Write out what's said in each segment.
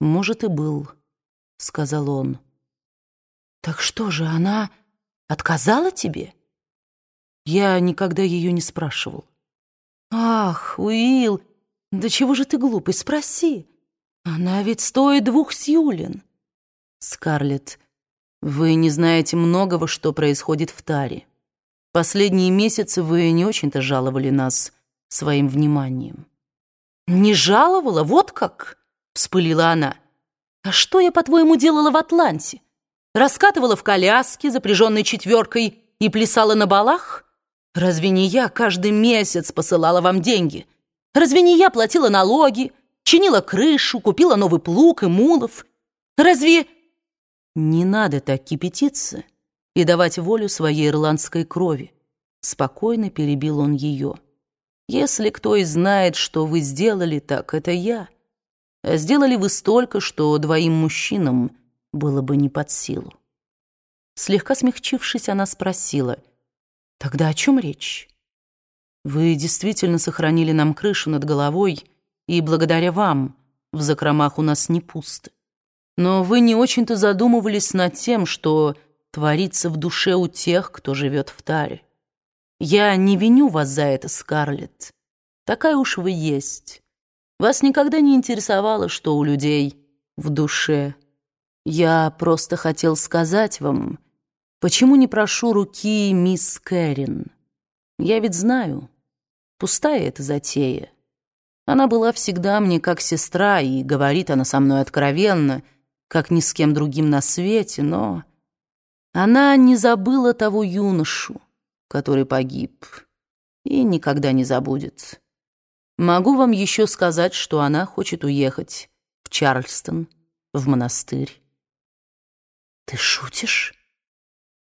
«Может, и был», — сказал он. «Так что же, она отказала тебе?» Я никогда ее не спрашивал. «Ах, Уилл, да чего же ты глупый, спроси. Она ведь стоит двух сьюлин». «Скарлетт, вы не знаете многого, что происходит в Таре. Последние месяцы вы не очень-то жаловали нас своим вниманием». «Не жаловала? Вот как?» — вспылила она. «А что я, по-твоему, делала в Атланте? Раскатывала в коляске, запряженной четверкой, и плясала на балах? Разве не я каждый месяц посылала вам деньги? Разве не я платила налоги, чинила крышу, купила новый плуг и мулов? Разве...» «Не надо так кипятиться и давать волю своей ирландской крови», — спокойно перебил он ее. Если кто и знает, что вы сделали так, это я. Сделали вы столько, что двоим мужчинам было бы не под силу. Слегка смягчившись, она спросила, «Тогда о чем речь?» «Вы действительно сохранили нам крышу над головой, и благодаря вам в закромах у нас не пусто. Но вы не очень-то задумывались над тем, что творится в душе у тех, кто живет в таре. Я не виню вас за это, Скарлетт. Такая уж вы есть. Вас никогда не интересовало, что у людей в душе. Я просто хотел сказать вам, почему не прошу руки мисс Кэрин. Я ведь знаю, пустая эта затея. Она была всегда мне как сестра, и говорит она со мной откровенно, как ни с кем другим на свете, но она не забыла того юношу, который погиб и никогда не забудет. Могу вам еще сказать, что она хочет уехать в Чарльстон, в монастырь. Ты шутишь?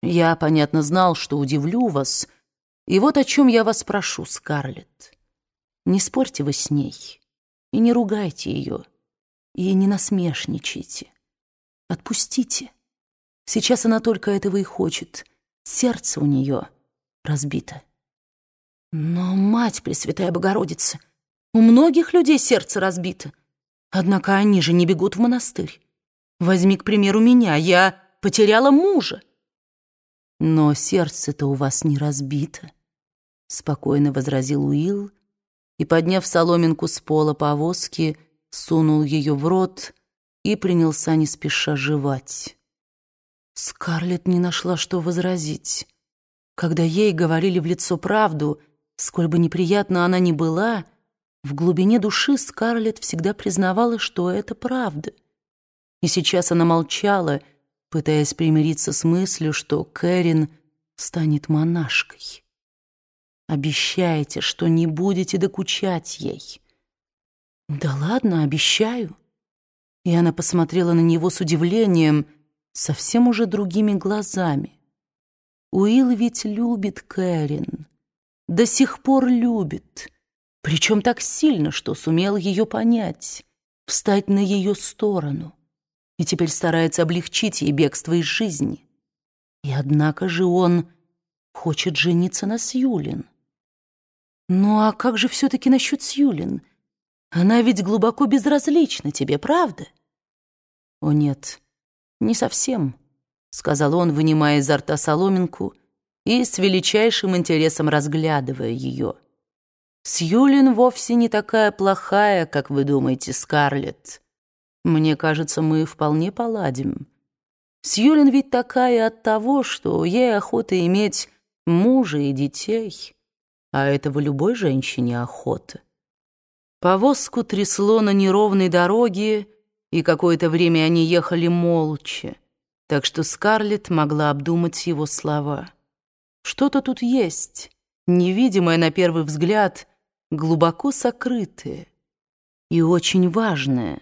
Я, понятно, знал, что удивлю вас, и вот о чем я вас прошу, Скарлетт. Не спорьте вы с ней, и не ругайте ее, и не насмешничайте. Отпустите. Сейчас она только этого и хочет. Сердце у нее — разбито. Но, мать Пресвятая Богородица, у многих людей сердце разбито. Однако они же не бегут в монастырь. Возьми, к примеру, меня. Я потеряла мужа. Но сердце-то у вас не разбито, спокойно возразил Уилл и, подняв соломинку с пола повозки, сунул ее в рот и принялся не спеша жевать. Скарлетт не нашла, что возразить. Когда ей говорили в лицо правду, сколь бы неприятно она ни была, в глубине души Скарлетт всегда признавала, что это правда. И сейчас она молчала, пытаясь примириться с мыслью, что Кэрин станет монашкой. Обещайте, что не будете докучать ей. Да ладно, обещаю. И она посмотрела на него с удивлением, совсем уже другими глазами. Уилл ведь любит Кэрин, до сих пор любит, причем так сильно, что сумел ее понять, встать на ее сторону, и теперь старается облегчить ей бегство из жизни. И однако же он хочет жениться на Сьюлин. Ну а как же все-таки насчет Сьюлин? Она ведь глубоко безразлична тебе, правда? О нет, не совсем. — сказал он, вынимая изо рта соломинку и с величайшим интересом разглядывая ее. «Сьюлин вовсе не такая плохая, как вы думаете, Скарлетт. Мне кажется, мы вполне поладим. Сьюлин ведь такая от того, что ей охота иметь мужа и детей, а этого любой женщине охота». Повозку трясло на неровной дороге, и какое-то время они ехали молча так что Скарлетт могла обдумать его слова. Что-то тут есть, невидимое на первый взгляд, глубоко сокрытое и очень важное,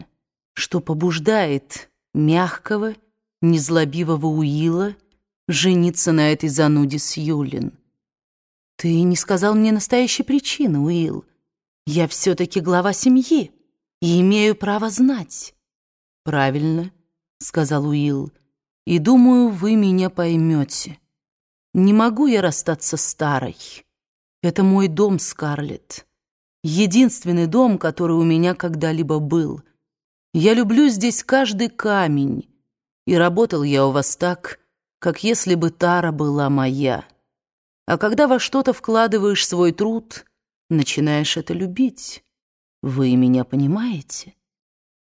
что побуждает мягкого, незлобивого Уилла жениться на этой зануде Сьюлин. «Ты не сказал мне настоящей причины, Уилл. Я все-таки глава семьи и имею право знать». «Правильно», — сказал Уилл, — и думаю, вы меня поймете. Не могу я расстаться старой. Это мой дом, Скарлетт. Единственный дом, который у меня когда-либо был. Я люблю здесь каждый камень, и работал я у вас так, как если бы тара была моя. А когда во что-то вкладываешь свой труд, начинаешь это любить. Вы меня понимаете?»